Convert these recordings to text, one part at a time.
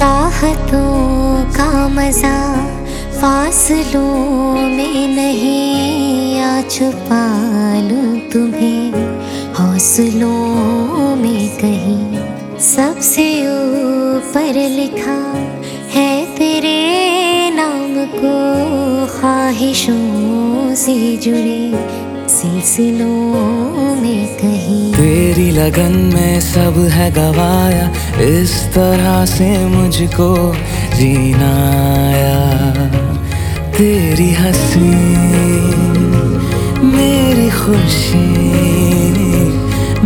चाहतों का मज़ा फासलों में नहीं आ छुपा लूँ तुम्हें। हौसलों में कहीं सबसे ऊपर लिखा है तेरे नाम को ख्वाहिशों से जुड़े। सिलसिलों में कहीं। तेरी लगन में सब है गवाया इस तरह से मुझको जीना आया तेरी हँसी मेरी खुशी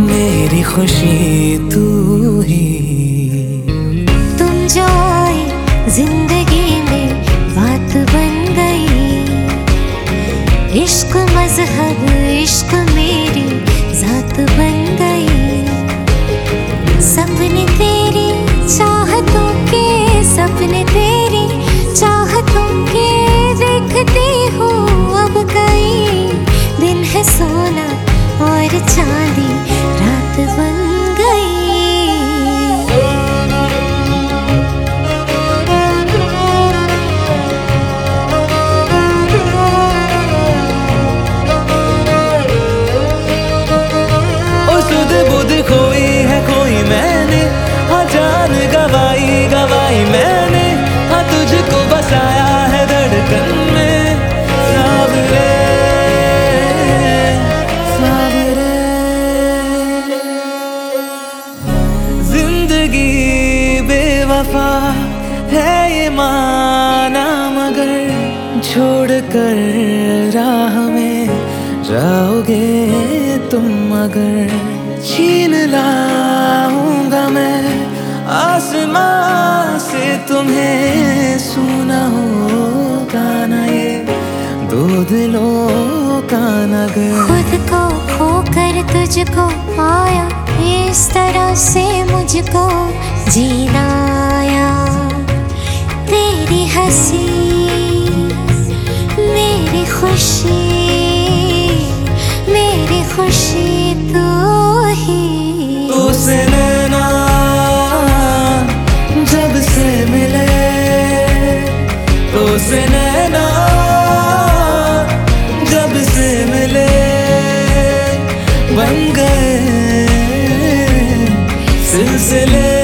मेरी खुशी तू ही। तुम जो आए ज़िंदगी में बात बन गई इश्क मज़हब चांदी बेवफा है ये माना, मगर छोड़ कर राह में जाओगे तुम मगर छीन लाऊँगा मैं आसमां से तुम्हें, सुना होगा ना ये दो दिलों का नगर खुद को खोकर तुझको पाया इस तरह से मुझको जीना आया। तेरी हँसी silly